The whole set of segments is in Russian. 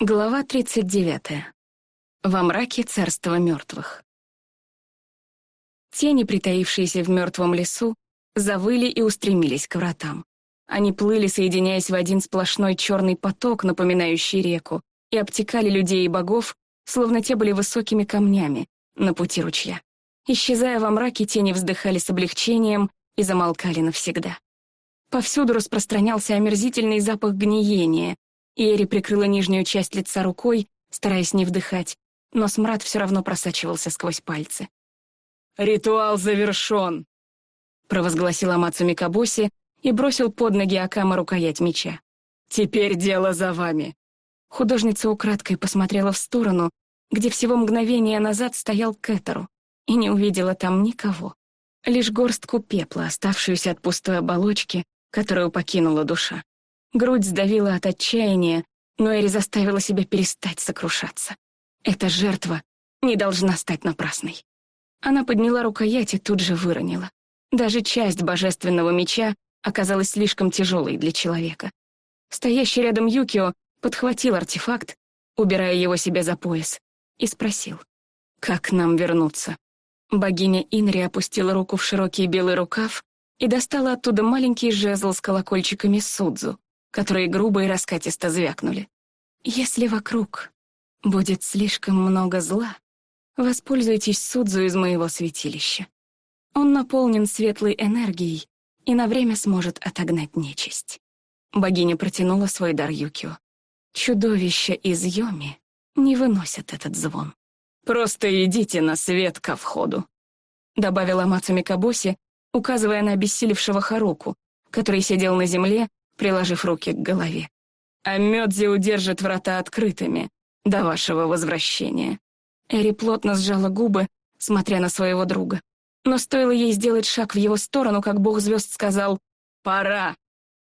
Глава 39. Во мраке царства мертвых. Тени, притаившиеся в мертвом лесу, завыли и устремились к вратам. Они плыли, соединяясь в один сплошной черный поток, напоминающий реку, и обтекали людей и богов, словно те были высокими камнями на пути ручья. Исчезая во мраке, тени вздыхали с облегчением и замолкали навсегда. Повсюду распространялся омерзительный запах гниения, Эри прикрыла нижнюю часть лица рукой, стараясь не вдыхать, но смрад все равно просачивался сквозь пальцы. «Ритуал завершен!» — провозгласил Амацу Микабоси и бросил под ноги Акама рукоять меча. «Теперь дело за вами!» Художница украдкой посмотрела в сторону, где всего мгновение назад стоял Кэтеру, и не увидела там никого. Лишь горстку пепла, оставшуюся от пустой оболочки, которую покинула душа. Грудь сдавила от отчаяния, но Эри заставила себя перестать сокрушаться. Эта жертва не должна стать напрасной. Она подняла рукоять и тут же выронила. Даже часть божественного меча оказалась слишком тяжелой для человека. Стоящий рядом Юкио подхватил артефакт, убирая его себе за пояс, и спросил, «Как нам вернуться?» Богиня Инри опустила руку в широкий белый рукав и достала оттуда маленький жезл с колокольчиками Судзу которые грубо и раскатисто звякнули. Если вокруг будет слишком много зла, воспользуйтесь Судзу из моего святилища. Он наполнен светлой энергией и на время сможет отогнать нечисть. Богиня протянула свой дар Юкио. Чудовища из Йоми не выносят этот звон. «Просто идите на свет ко входу», — добавила Мацуми Кабоси, указывая на обессилевшего Харуку, который сидел на земле приложив руки к голове. «А Мёдзи удержит врата открытыми до вашего возвращения». Эри плотно сжала губы, смотря на своего друга. Но стоило ей сделать шаг в его сторону, как бог звезд сказал «Пора!».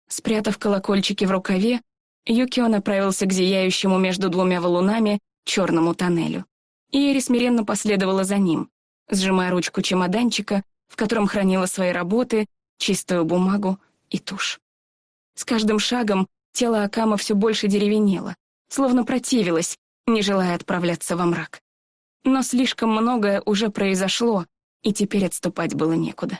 Спрятав колокольчики в рукаве, Юкио направился к зияющему между двумя валунами черному тоннелю. И Эри смиренно последовала за ним, сжимая ручку чемоданчика, в котором хранила свои работы, чистую бумагу и тушь. С каждым шагом тело Акама все больше деревенело, словно противилось, не желая отправляться во мрак. Но слишком многое уже произошло, и теперь отступать было некуда.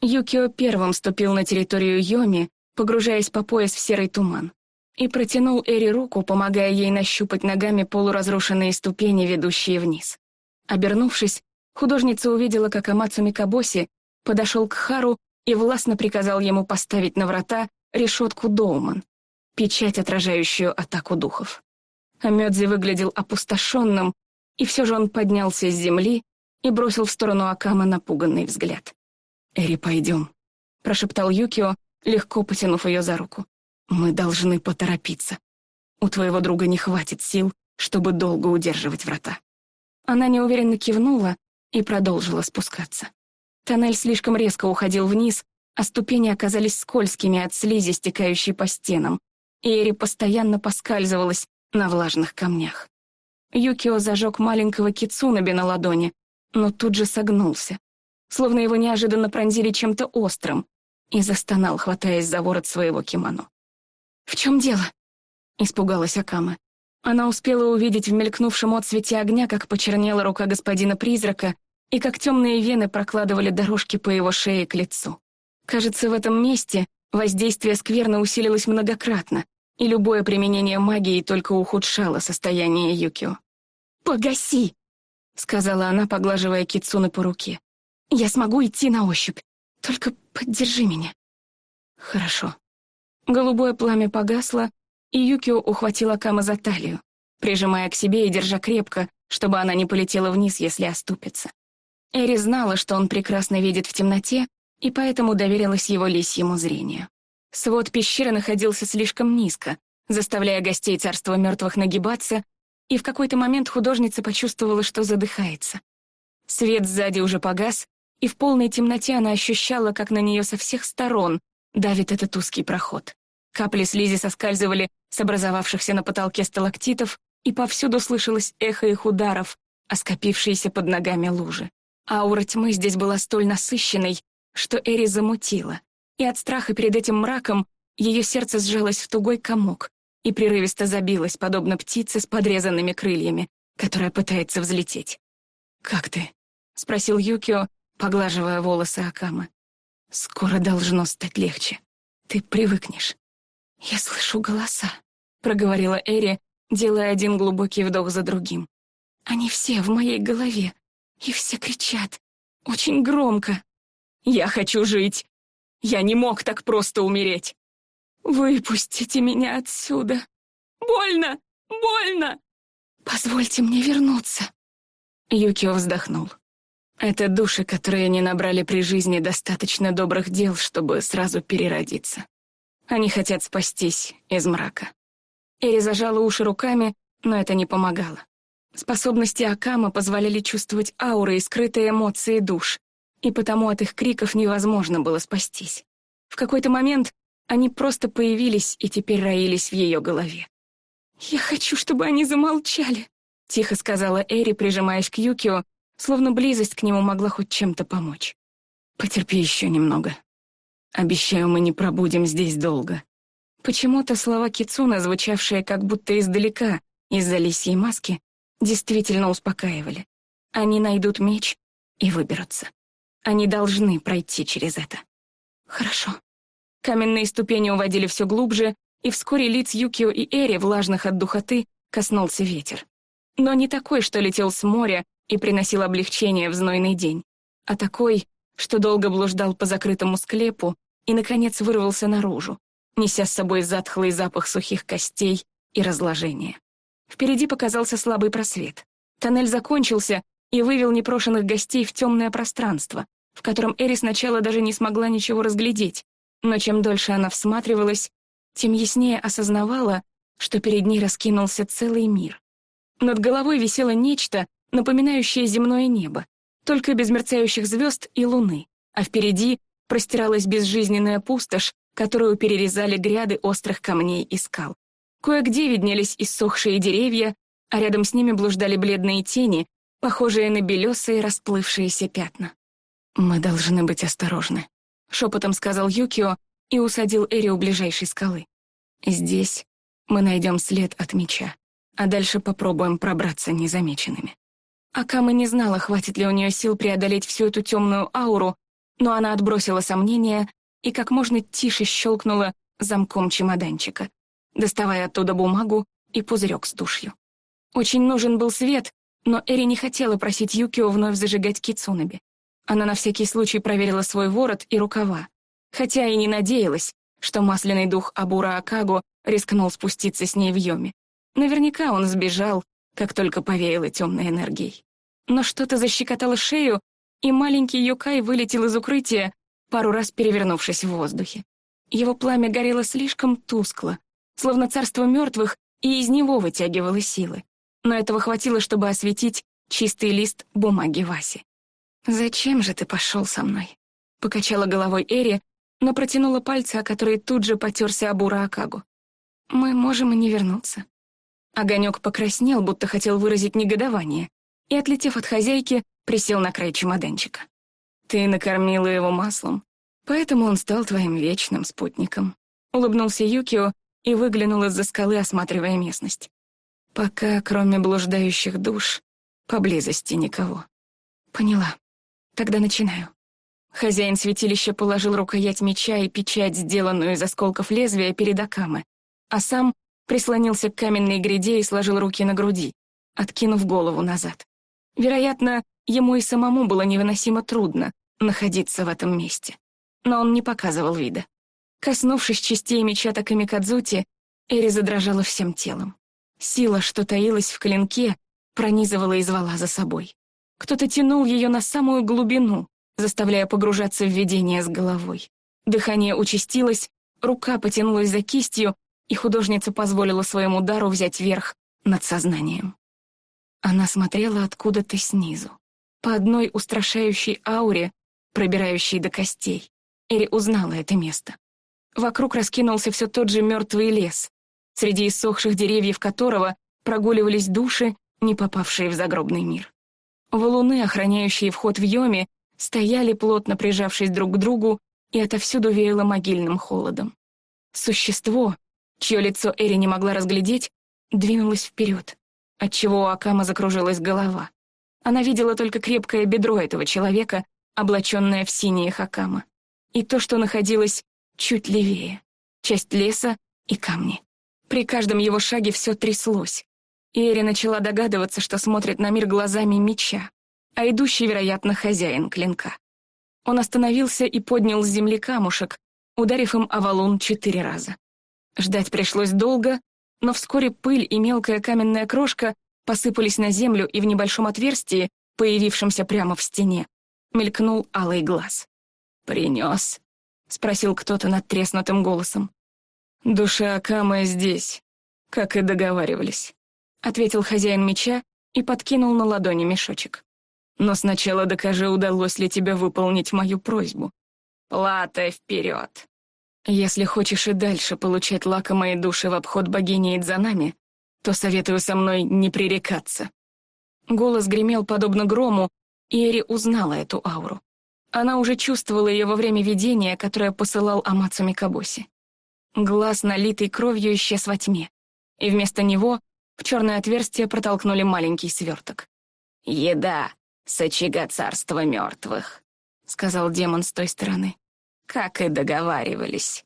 Юкио первым ступил на территорию Йоми, погружаясь по пояс в серый туман, и протянул Эри руку, помогая ей нащупать ногами полуразрушенные ступени, ведущие вниз. Обернувшись, художница увидела, как Амацу Микабоси подошел к Хару и властно приказал ему поставить на врата решетку Доуман, печать, отражающую атаку духов. Амёдзи выглядел опустошенным, и все же он поднялся с земли и бросил в сторону Акама напуганный взгляд. «Эри, пойдем», — прошептал Юкио, легко потянув ее за руку. «Мы должны поторопиться. У твоего друга не хватит сил, чтобы долго удерживать врата». Она неуверенно кивнула и продолжила спускаться. Тоннель слишком резко уходил вниз, а ступени оказались скользкими от слизи, стекающей по стенам, и Эри постоянно поскальзывалась на влажных камнях. Юкио зажег маленького кицунаби на ладони, но тут же согнулся, словно его неожиданно пронзили чем-то острым, и застонал, хватаясь за ворот своего кимоно. «В чем дело?» — испугалась Акама. Она успела увидеть в мелькнувшем отсвете огня, как почернела рука господина-призрака и как темные вены прокладывали дорожки по его шее к лицу. Кажется, в этом месте воздействие скверно усилилось многократно, и любое применение магии только ухудшало состояние Юкио. «Погаси!» — сказала она, поглаживая Кицуны по руке. «Я смогу идти на ощупь. Только поддержи меня». «Хорошо». Голубое пламя погасло, и Юкио ухватила Кама за талию, прижимая к себе и держа крепко, чтобы она не полетела вниз, если оступится. Эри знала, что он прекрасно видит в темноте, и поэтому доверилась его лисьему зрению. Свод пещеры находился слишком низко, заставляя гостей царства мертвых нагибаться, и в какой-то момент художница почувствовала, что задыхается. Свет сзади уже погас, и в полной темноте она ощущала, как на нее со всех сторон давит этот узкий проход. Капли слизи соскальзывали с образовавшихся на потолке сталактитов, и повсюду слышалось эхо их ударов, а скопившиеся под ногами лужи. Аура тьмы здесь была столь насыщенной, что Эри замутила, и от страха перед этим мраком ее сердце сжалось в тугой комок, и прерывисто забилось, подобно птице с подрезанными крыльями, которая пытается взлететь. «Как ты?» — спросил Юкио, поглаживая волосы Акамы. «Скоро должно стать легче. Ты привыкнешь». «Я слышу голоса», — проговорила Эри, делая один глубокий вдох за другим. «Они все в моей голове, и все кричат. Очень громко. Я хочу жить. Я не мог так просто умереть. Выпустите меня отсюда. Больно! Больно! Позвольте мне вернуться. Юкио вздохнул. Это души, которые не набрали при жизни достаточно добрых дел, чтобы сразу переродиться. Они хотят спастись из мрака. Эри зажала уши руками, но это не помогало. Способности Акама позволяли чувствовать ауры и скрытые эмоции душ, и потому от их криков невозможно было спастись. В какой-то момент они просто появились и теперь роились в ее голове. «Я хочу, чтобы они замолчали», — тихо сказала Эри, прижимаясь к Юкио, словно близость к нему могла хоть чем-то помочь. «Потерпи еще немного. Обещаю, мы не пробудем здесь долго». Почему-то слова Кицуна, звучавшие как будто издалека, из-за лисьей маски, действительно успокаивали. Они найдут меч и выберутся. Они должны пройти через это. Хорошо. Каменные ступени уводили все глубже, и вскоре лиц Юкио и Эри, влажных от духоты, коснулся ветер. Но не такой, что летел с моря и приносил облегчение в знойный день, а такой, что долго блуждал по закрытому склепу и, наконец, вырвался наружу, неся с собой затхлый запах сухих костей и разложения. Впереди показался слабый просвет. Тоннель закончился и вывел непрошенных гостей в темное пространство, в котором Эри сначала даже не смогла ничего разглядеть, но чем дольше она всматривалась, тем яснее осознавала, что перед ней раскинулся целый мир. Над головой висело нечто, напоминающее земное небо, только без мерцающих звезд и луны, а впереди простиралась безжизненная пустошь, которую перерезали гряды острых камней и скал. Кое-где виднелись иссохшие деревья, а рядом с ними блуждали бледные тени, похожие на белесые расплывшиеся пятна. «Мы должны быть осторожны», — шепотом сказал Юкио и усадил Эри у ближайшей скалы. «Здесь мы найдем след от меча, а дальше попробуем пробраться незамеченными». Акама не знала, хватит ли у нее сил преодолеть всю эту темную ауру, но она отбросила сомнения и как можно тише щелкнула замком чемоданчика доставая оттуда бумагу и пузырек с тушью. Очень нужен был свет, но Эри не хотела просить Юкио вновь зажигать кицунаби. Она на всякий случай проверила свой ворот и рукава, хотя и не надеялась, что масляный дух Абура Акаго рискнул спуститься с ней в Йоме. Наверняка он сбежал, как только повеяло темной энергией. Но что-то защекотало шею, и маленький Юкай вылетел из укрытия, пару раз перевернувшись в воздухе. Его пламя горело слишком тускло, словно царство мертвых, и из него вытягивало силы. Но этого хватило, чтобы осветить чистый лист бумаги Васи. «Зачем же ты пошел со мной?» Покачала головой Эри, но протянула пальцы, о которые тут же потерся Абура Акагу. «Мы можем и не вернуться». Огонек покраснел, будто хотел выразить негодование, и, отлетев от хозяйки, присел на край чемоданчика. «Ты накормила его маслом, поэтому он стал твоим вечным спутником», — улыбнулся Юкио, и выглянул из-за скалы, осматривая местность. Пока, кроме блуждающих душ, поблизости никого. Поняла. Тогда начинаю. Хозяин святилища положил рукоять меча и печать, сделанную из осколков лезвия, перед Акамы, а сам прислонился к каменной гряде и сложил руки на груди, откинув голову назад. Вероятно, ему и самому было невыносимо трудно находиться в этом месте. Но он не показывал вида. Коснувшись частей меча Такамикадзути, Эри задрожала всем телом. Сила, что таилась в клинке, пронизывала и звала за собой. Кто-то тянул ее на самую глубину, заставляя погружаться в видение с головой. Дыхание участилось, рука потянулась за кистью, и художница позволила своему дару взять верх над сознанием. Она смотрела откуда-то снизу, по одной устрашающей ауре, пробирающей до костей. Эри узнала это место. Вокруг раскинулся все тот же мертвый лес, среди иссохших деревьев которого прогуливались души, не попавшие в загробный мир. Валуны, охраняющие вход в Йоми, стояли, плотно прижавшись друг к другу, и отовсюду веяло могильным холодом. Существо, чье лицо Эри не могла разглядеть, двинулась вперед, отчего у Акама закружилась голова. Она видела только крепкое бедро этого человека, облаченное в синие хакама, и то, что находилось чуть левее, часть леса и камни. При каждом его шаге все тряслось, и Эри начала догадываться, что смотрит на мир глазами меча, а идущий, вероятно, хозяин клинка. Он остановился и поднял с земли камушек, ударив им о валун четыре раза. Ждать пришлось долго, но вскоре пыль и мелкая каменная крошка посыпались на землю, и в небольшом отверстии, появившемся прямо в стене, мелькнул алый глаз. «Принес?» — спросил кто-то над треснутым голосом. «Душа Акама здесь, как и договаривались», — ответил хозяин меча и подкинул на ладони мешочек. «Но сначала докажи, удалось ли тебе выполнить мою просьбу. Плата вперед!» «Если хочешь и дальше получать лакомые души в обход богини Идзанами, то советую со мной не пререкаться». Голос гремел подобно грому, и Эри узнала эту ауру. Она уже чувствовала ее во время видения, которое посылал Амацу Микабоси. Глаз, налитый кровью, исчез во тьме, и вместо него в черное отверстие протолкнули маленький сверток. «Еда с очага царства мертвых», — сказал демон с той стороны. «Как и договаривались.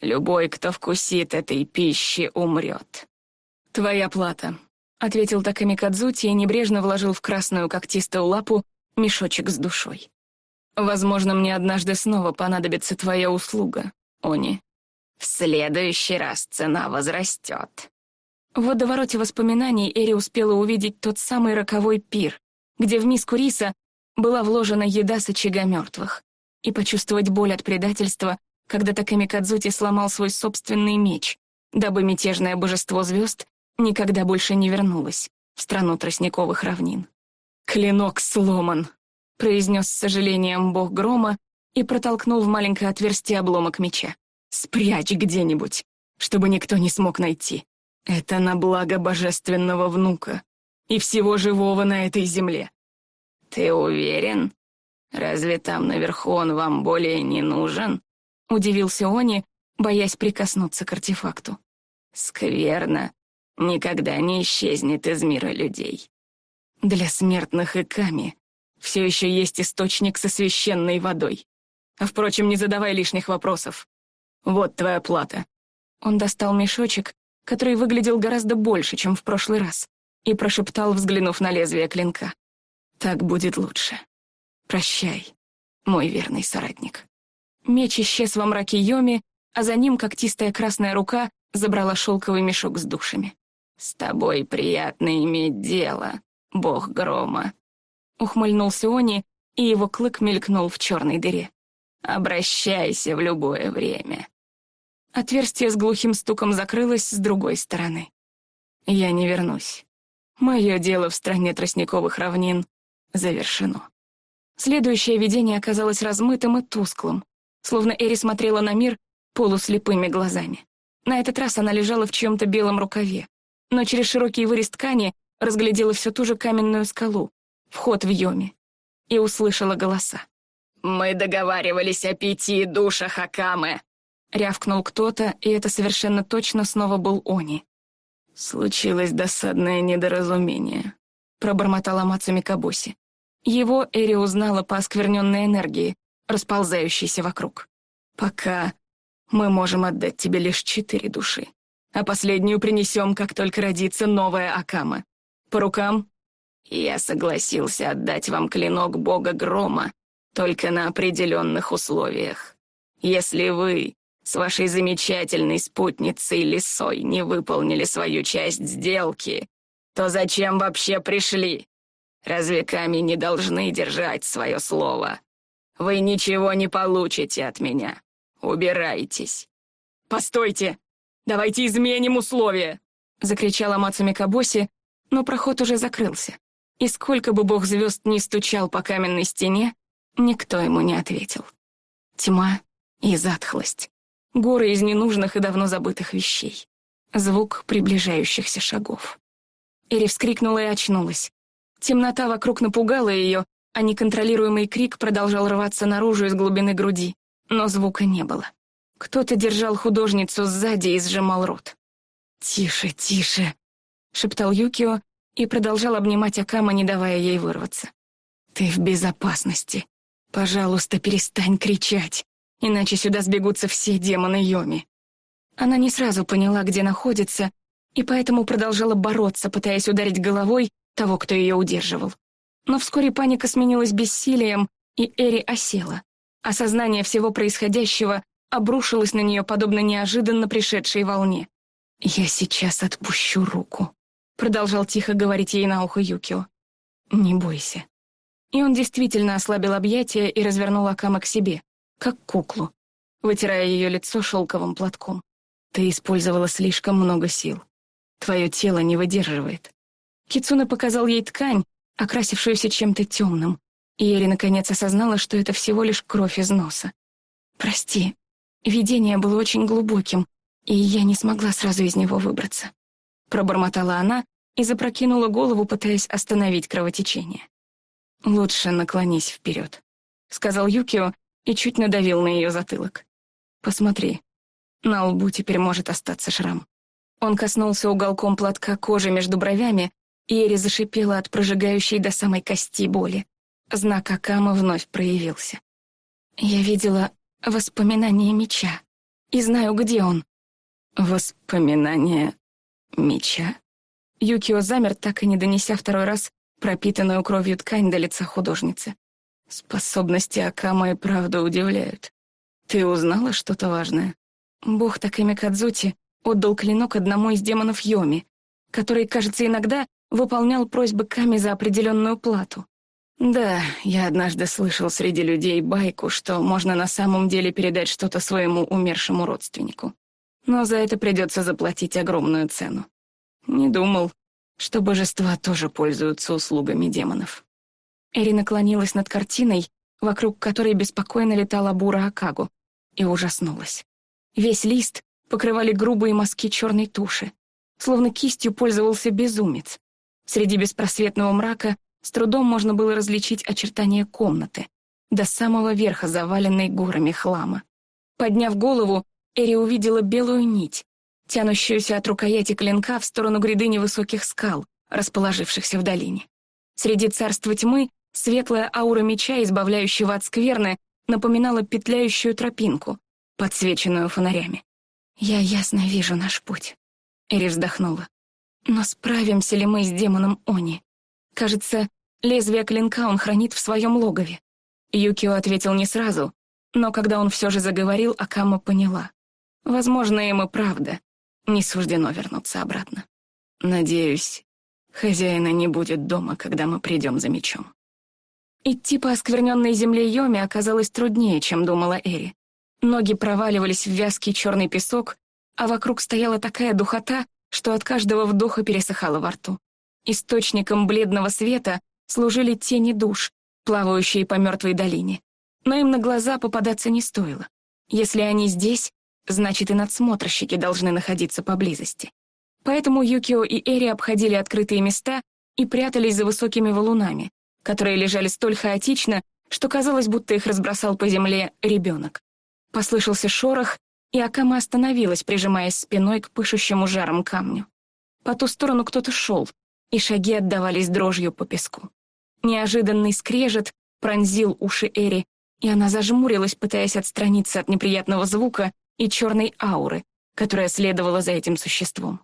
Любой, кто вкусит этой пищи, умрет». «Твоя плата», — ответил Таками Кадзути и небрежно вложил в красную когтистую лапу мешочек с душой. «Возможно, мне однажды снова понадобится твоя услуга, Они. В следующий раз цена возрастет». В водовороте воспоминаний Эри успела увидеть тот самый роковой пир, где в миску риса была вложена еда с очага мертвых, и почувствовать боль от предательства, когда Таками Кадзути сломал свой собственный меч, дабы мятежное божество звезд никогда больше не вернулось в страну тростниковых равнин. «Клинок сломан», — произнес с сожалением бог грома и протолкнул в маленькое отверстие обломок меча. «Спрячь где-нибудь, чтобы никто не смог найти. Это на благо божественного внука и всего живого на этой земле». «Ты уверен? Разве там наверху он вам более не нужен?» — удивился Они, боясь прикоснуться к артефакту. «Скверно. Никогда не исчезнет из мира людей. Для смертных и Ками все еще есть источник со священной водой. А впрочем, не задавай лишних вопросов. Вот твоя плата. Он достал мешочек, который выглядел гораздо больше, чем в прошлый раз, и прошептал, взглянув на лезвие клинка. «Так будет лучше. Прощай, мой верный соратник». Меч исчез во мраке Йоми, а за ним когтистая красная рука забрала шелковый мешок с душами. «С тобой приятно иметь дело», бог грома. Ухмыльнулся Они, и его клык мелькнул в черной дыре. Обращайся в любое время. Отверстие с глухим стуком закрылось с другой стороны. Я не вернусь. Мое дело в стране тростниковых равнин завершено. Следующее видение оказалось размытым и тусклым, словно Эри смотрела на мир полуслепыми глазами. На этот раз она лежала в чьем-то белом рукаве, но через широкий вырез ткани разглядела всю ту же каменную скалу, вход в Йоми, и услышала голоса. «Мы договаривались о пяти душах Акамы!» Рявкнул кто-то, и это совершенно точно снова был Они. «Случилось досадное недоразумение», — пробормотала Мацуми Кабоси. Его Эри узнала по оскверненной энергии, расползающейся вокруг. «Пока мы можем отдать тебе лишь четыре души, а последнюю принесем, как только родится новая Акама. По рукам?» «Я согласился отдать вам клинок бога грома, только на определенных условиях. Если вы с вашей замечательной спутницей Лисой не выполнили свою часть сделки, то зачем вообще пришли? Разве камни не должны держать свое слово? Вы ничего не получите от меня. Убирайтесь». «Постойте! Давайте изменим условия!» — закричала Мацуми Кабоси, но проход уже закрылся. И сколько бы бог звезд ни стучал по каменной стене, никто ему не ответил. Тьма и затхлость. Горы из ненужных и давно забытых вещей. Звук приближающихся шагов. Эри вскрикнула и очнулась. Темнота вокруг напугала ее, а неконтролируемый крик продолжал рваться наружу из глубины груди, но звука не было. Кто-то держал художницу сзади и сжимал рот. «Тише, тише», — шептал Юкио и продолжал обнимать Акама, не давая ей вырваться. «Ты в безопасности. Пожалуйста, перестань кричать, иначе сюда сбегутся все демоны Йоми». Она не сразу поняла, где находится, и поэтому продолжала бороться, пытаясь ударить головой того, кто ее удерживал. Но вскоре паника сменилась бессилием, и Эри осела. Осознание всего происходящего обрушилось на нее подобно неожиданно пришедшей волне. «Я сейчас отпущу руку», — продолжал тихо говорить ей на ухо Юкио. «Не бойся». И он действительно ослабил объятия и развернул Акама к себе, как куклу, вытирая ее лицо шелковым платком. «Ты использовала слишком много сил. Твое тело не выдерживает». Кицуна показал ей ткань, окрасившуюся чем-то темным, и Эри наконец осознала, что это всего лишь кровь из носа. «Прости, видение было очень глубоким, и я не смогла сразу из него выбраться». Пробормотала она и запрокинула голову, пытаясь остановить кровотечение. «Лучше наклонись вперед», — сказал Юкио и чуть надавил на ее затылок. «Посмотри, на лбу теперь может остаться шрам». Он коснулся уголком платка кожи между бровями, и Эри зашипела от прожигающей до самой кости боли. Знак Акама вновь проявился. Я видела воспоминание меча и знаю, где он. Воспоминание меча? Юкио замер, так и не донеся второй раз пропитанную кровью ткань до лица художницы. Способности Акама и правда удивляют. Ты узнала что-то важное? Бог Такэми Кадзути отдал клинок одному из демонов Йоми, который, кажется, иногда выполнял просьбы Ками за определенную плату. Да, я однажды слышал среди людей байку, что можно на самом деле передать что-то своему умершему родственнику. Но за это придется заплатить огромную цену. Не думал, что божества тоже пользуются услугами демонов. Эри наклонилась над картиной, вокруг которой беспокойно летала бура Акагу, и ужаснулась. Весь лист покрывали грубые мазки черной туши, словно кистью пользовался безумец. Среди беспросветного мрака с трудом можно было различить очертания комнаты, до самого верха заваленной горами хлама. Подняв голову, Эри увидела белую нить, тянущуюся от рукояти клинка в сторону гряды невысоких скал, расположившихся в долине. Среди царства тьмы светлая аура меча, избавляющего от скверны, напоминала петляющую тропинку, подсвеченную фонарями. «Я ясно вижу наш путь», — Эри вздохнула. «Но справимся ли мы с демоном Они? Кажется, Лезвие клинка он хранит в своем логове. Юкио ответил не сразу, но когда он все же заговорил, Акама поняла. Возможно, и правда не суждено вернуться обратно. Надеюсь, хозяина не будет дома, когда мы придем за мечом. Идти по оскверненной земле Йоми оказалось труднее, чем думала Эри. Ноги проваливались в вязкий черный песок, а вокруг стояла такая духота, что от каждого вдоха пересыхало во рту. Источником бледного света служили тени душ, плавающие по мертвой долине. Но им на глаза попадаться не стоило. Если они здесь, значит и надсмотрщики должны находиться поблизости. Поэтому Юкио и Эри обходили открытые места и прятались за высокими валунами, которые лежали столь хаотично, что казалось, будто их разбросал по земле ребенок. Послышался шорох, и Акама остановилась, прижимаясь спиной к пышущему жаром камню. По ту сторону кто-то шел, и шаги отдавались дрожью по песку. Неожиданный скрежет пронзил уши Эри, и она зажмурилась, пытаясь отстраниться от неприятного звука и черной ауры, которая следовала за этим существом.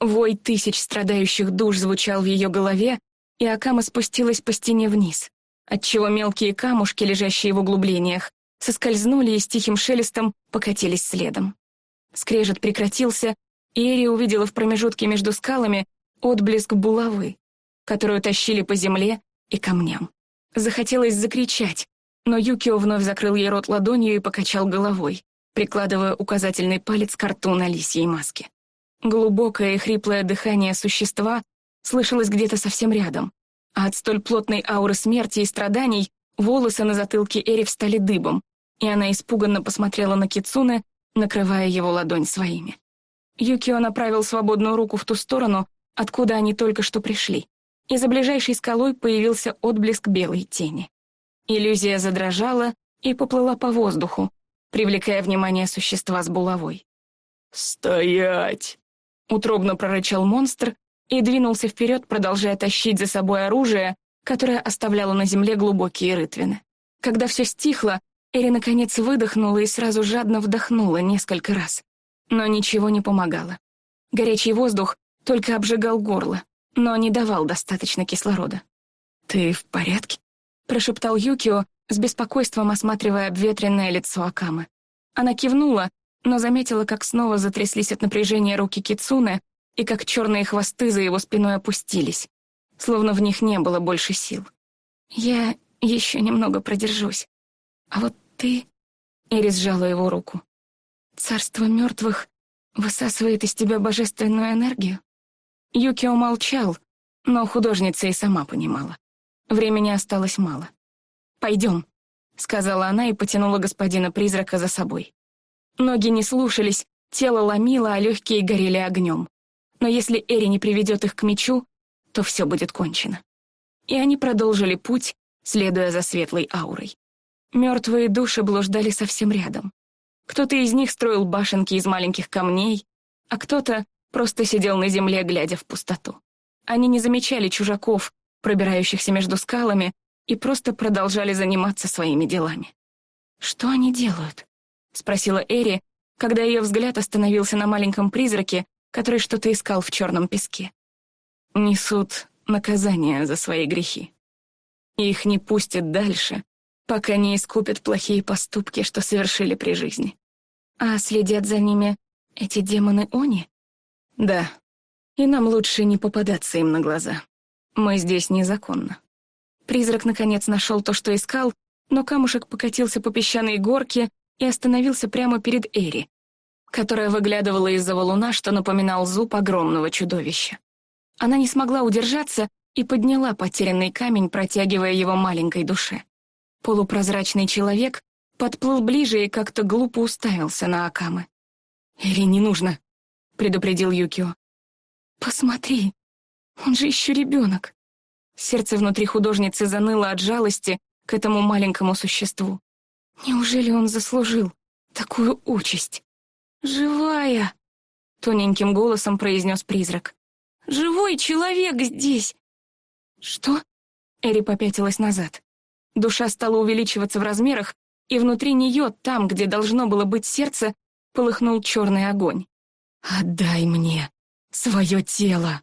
Вой тысяч страдающих душ звучал в ее голове, и Акама спустилась по стене вниз, отчего мелкие камушки, лежащие в углублениях, соскользнули и с тихим шелестом покатились следом. Скрежет прекратился, и Эри увидела в промежутке между скалами отблеск булавы, которую тащили по земле и камням. Захотелось закричать, но Юкио вновь закрыл ей рот ладонью и покачал головой, прикладывая указательный палец к рту на лисьей маске. Глубокое и хриплое дыхание существа слышалось где-то совсем рядом, а от столь плотной ауры смерти и страданий волосы на затылке Эри встали дыбом, и она испуганно посмотрела на Кицуне, накрывая его ладонь своими. Юкио направил свободную руку в ту сторону, откуда они только что пришли, и за ближайшей скалой появился отблеск белой тени. Иллюзия задрожала и поплыла по воздуху, привлекая внимание существа с булавой. «Стоять!» — утробно прорычал монстр и двинулся вперед, продолжая тащить за собой оружие, которое оставляло на земле глубокие рытвины. Когда все стихло, Эри наконец выдохнула и сразу жадно вдохнула несколько раз. Но ничего не помогало. Горячий воздух только обжигал горло, но не давал достаточно кислорода. «Ты в порядке?» — прошептал Юкио, с беспокойством осматривая обветренное лицо Акамы. Она кивнула, но заметила, как снова затряслись от напряжения руки Кицуны и как черные хвосты за его спиной опустились, словно в них не было больше сил. «Я еще немного продержусь. А вот ты...» Эри сжала его руку. «Царство мертвых высасывает из тебя божественную энергию?» Юкио молчал, но художница и сама понимала. Времени осталось мало. «Пойдем», — сказала она и потянула господина-призрака за собой. Ноги не слушались, тело ломило, а легкие горели огнем. Но если Эри не приведет их к мечу, то все будет кончено. И они продолжили путь, следуя за светлой аурой. Мертвые души блуждали совсем рядом. Кто-то из них строил башенки из маленьких камней, а кто-то просто сидел на земле, глядя в пустоту. Они не замечали чужаков, пробирающихся между скалами, и просто продолжали заниматься своими делами. «Что они делают?» — спросила Эри, когда ее взгляд остановился на маленьком призраке, который что-то искал в черном песке. Несут наказание за свои грехи. Их не пустят дальше, пока не искупят плохие поступки, что совершили при жизни. А следят за ними эти демоны Они? Да. И нам лучше не попадаться им на глаза. Мы здесь незаконно. Призрак наконец нашел то, что искал, но камушек покатился по песчаной горке и остановился прямо перед Эри, которая выглядывала из-за валуна, что напоминал зуб огромного чудовища. Она не смогла удержаться и подняла потерянный камень, протягивая его маленькой душе. Полупрозрачный человек подплыл ближе и как-то глупо уставился на Акамы. «Эри, не нужно», — предупредил Юкио. «Посмотри, он же еще ребенок». Сердце внутри художницы заныло от жалости к этому маленькому существу. Неужели он заслужил такую участь? «Живая!» — тоненьким голосом произнес призрак. «Живой человек здесь!» «Что?» — Эри попятилась назад. Душа стала увеличиваться в размерах, и внутри нее, там, где должно было быть сердце, полыхнул черный огонь. «Отдай мне свое тело!»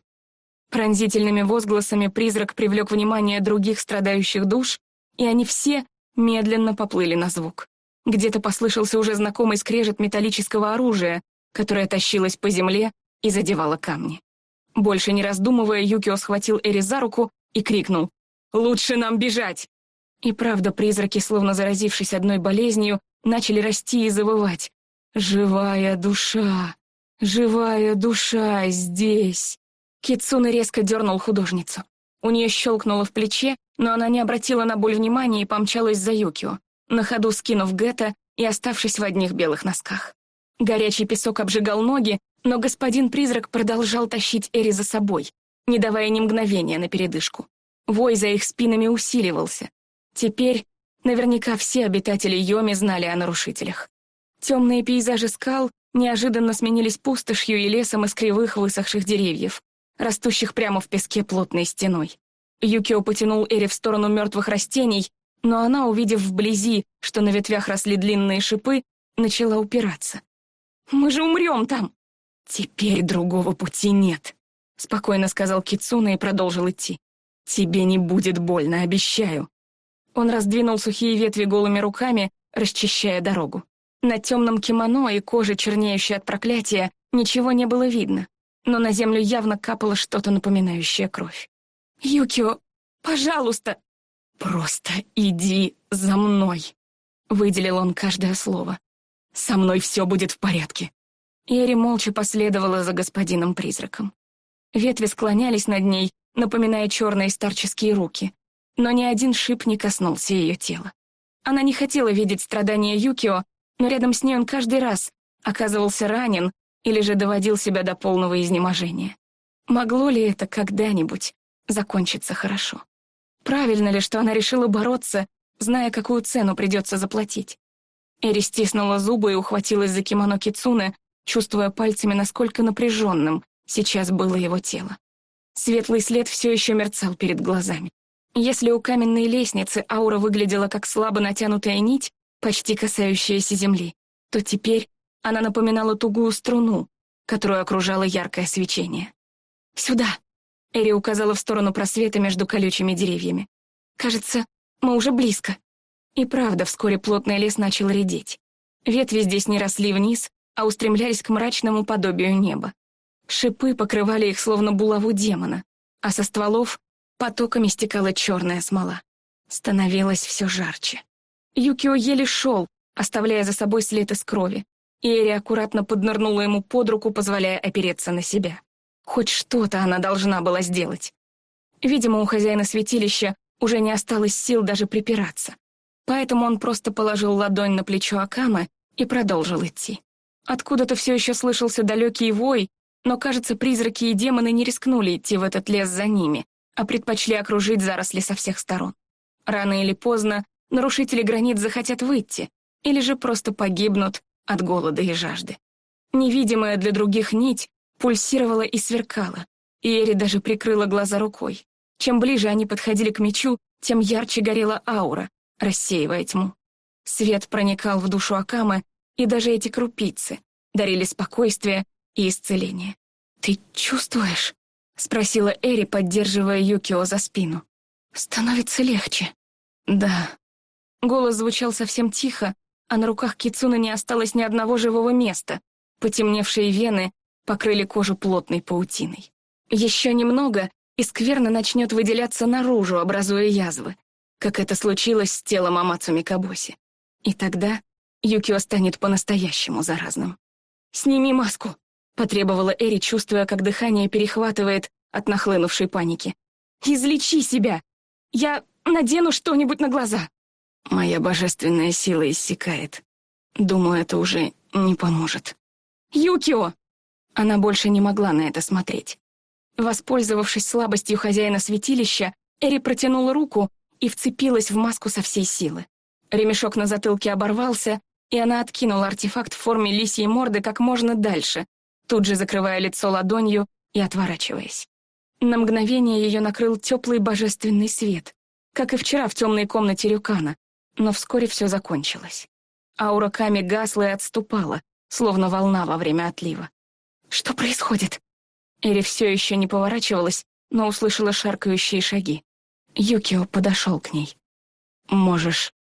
Пронзительными возгласами призрак привлек внимание других страдающих душ, и они все медленно поплыли на звук. Где-то послышался уже знакомый скрежет металлического оружия, которое тащилось по земле и задевало камни. Больше не раздумывая, Юкио схватил Эри за руку и крикнул «Лучше нам бежать!» И правда, призраки, словно заразившись одной болезнью, начали расти и завывать. «Живая душа! Живая душа здесь!» Кицуна резко дернул художницу. У нее щелкнуло в плече, но она не обратила на боль внимания и помчалась за Юкио, на ходу скинув гетто и оставшись в одних белых носках. Горячий песок обжигал ноги, но господин-призрак продолжал тащить Эри за собой, не давая ни мгновения на передышку. Вой за их спинами усиливался. Теперь наверняка все обитатели Йоми знали о нарушителях. Темные пейзажи скал неожиданно сменились пустошью и лесом из кривых высохших деревьев, растущих прямо в песке плотной стеной. Юкио потянул Эри в сторону мертвых растений, но она, увидев вблизи, что на ветвях росли длинные шипы, начала упираться. «Мы же умрем там!» «Теперь другого пути нет», — спокойно сказал Кицуна и продолжил идти. «Тебе не будет больно, обещаю». Он раздвинул сухие ветви голыми руками, расчищая дорогу. На темном кимоно и коже, чернеющей от проклятия, ничего не было видно, но на землю явно капало что-то напоминающее кровь. «Юкио, пожалуйста!» «Просто иди за мной!» — выделил он каждое слово. «Со мной все будет в порядке». Эри молча последовала за господином-призраком. Ветви склонялись над ней, напоминая черные старческие руки, но ни один шип не коснулся ее тела. Она не хотела видеть страдания Юкио, но рядом с ней он каждый раз оказывался ранен или же доводил себя до полного изнеможения. Могло ли это когда-нибудь закончиться хорошо? Правильно ли, что она решила бороться, зная, какую цену придется заплатить? Эри стиснула зубы и ухватилась за кимоно Кицуне, чувствуя пальцами, насколько напряженным сейчас было его тело. Светлый след все еще мерцал перед глазами. Если у каменной лестницы аура выглядела как слабо натянутая нить, почти касающаяся земли, то теперь она напоминала тугую струну, которую окружало яркое свечение. «Сюда!» — Эри указала в сторону просвета между колючими деревьями. «Кажется, мы уже близко». И правда, вскоре плотный лес начал редеть. Ветви здесь не росли вниз, а устремлялись к мрачному подобию неба. Шипы покрывали их словно булаву демона, а со стволов потоками стекала черная смола. Становилось все жарче. Юкио еле шел, оставляя за собой след из крови, и Эри аккуратно поднырнула ему под руку, позволяя опереться на себя. Хоть что-то она должна была сделать. Видимо, у хозяина святилища уже не осталось сил даже припираться. Поэтому он просто положил ладонь на плечо Акамы и продолжил идти. Откуда-то все еще слышался далекий вой, но, кажется, призраки и демоны не рискнули идти в этот лес за ними, а предпочли окружить заросли со всех сторон. Рано или поздно нарушители границ захотят выйти, или же просто погибнут от голода и жажды. Невидимая для других нить пульсировала и сверкала, и Эри даже прикрыла глаза рукой. Чем ближе они подходили к мечу, тем ярче горела аура, рассеивая тьму. Свет проникал в душу Акамы, и даже эти крупицы дарили спокойствие и исцеление. «Ты чувствуешь?» — спросила Эри, поддерживая Юкио за спину. «Становится легче». «Да». Голос звучал совсем тихо, а на руках Кицуна не осталось ни одного живого места. Потемневшие вены покрыли кожу плотной паутиной. Еще немного, и скверно начнет выделяться наружу, образуя язвы, как это случилось с телом Амацу Микабоси. И тогда Юкио станет по-настоящему заразным. «Сними маску!» — потребовала Эри, чувствуя, как дыхание перехватывает от нахлынувшей паники. «Излечи себя! Я надену что-нибудь на глаза!» Моя божественная сила иссякает. Думаю, это уже не поможет. «Юкио!» Она больше не могла на это смотреть. Воспользовавшись слабостью хозяина святилища, Эри протянула руку и вцепилась в маску со всей силы. Ремешок на затылке оборвался, и она откинула артефакт в форме лисьей морды как можно дальше, тут же закрывая лицо ладонью и отворачиваясь. На мгновение ее накрыл теплый божественный свет, как и вчера в темной комнате Рюкана, но вскоре все закончилось. Аура Ками гасла и отступала, словно волна во время отлива. «Что происходит?» Эри все еще не поворачивалась, но услышала шаркающие шаги. Юкио подошел к ней. «Можешь